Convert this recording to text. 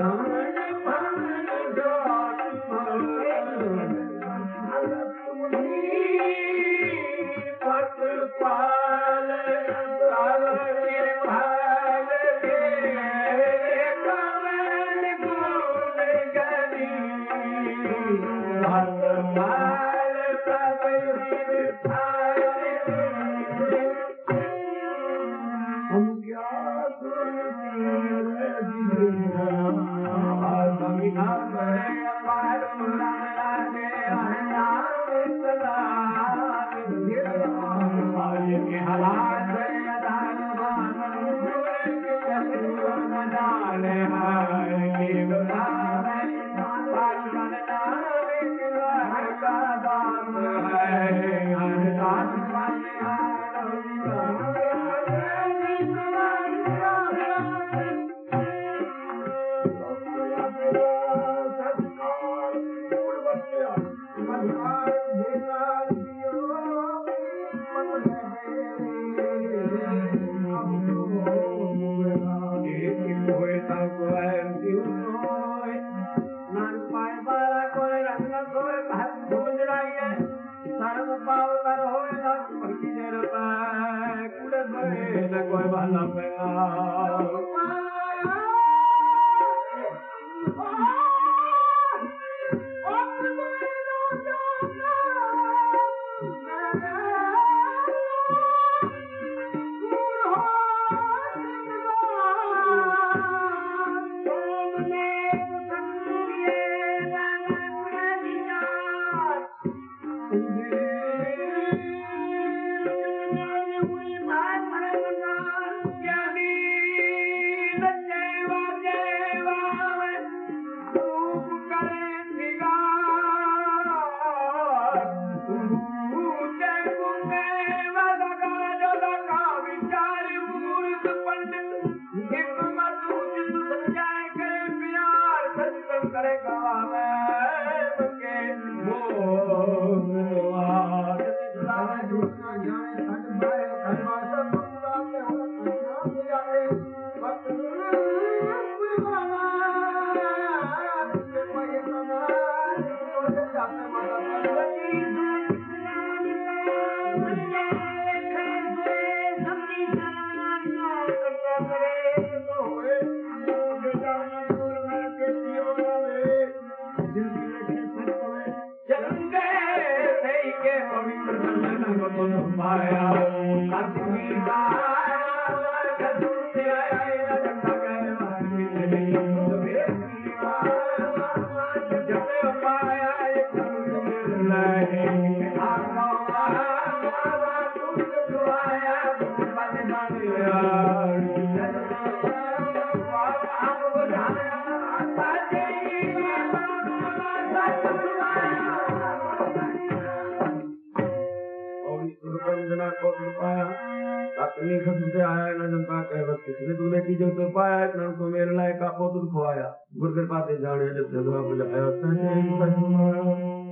देव پال نه هلا هاڻي مال نار هو نه انتظار پا کڙه دهر نه ڪو والا پي Mm-hmm. I'm नारायण जनता कह बस किसने तूने की जो तो पाया नाम को मेरे लायक आपो तुम खुआया गुरु कृपा से जाने जब जगह बुझाया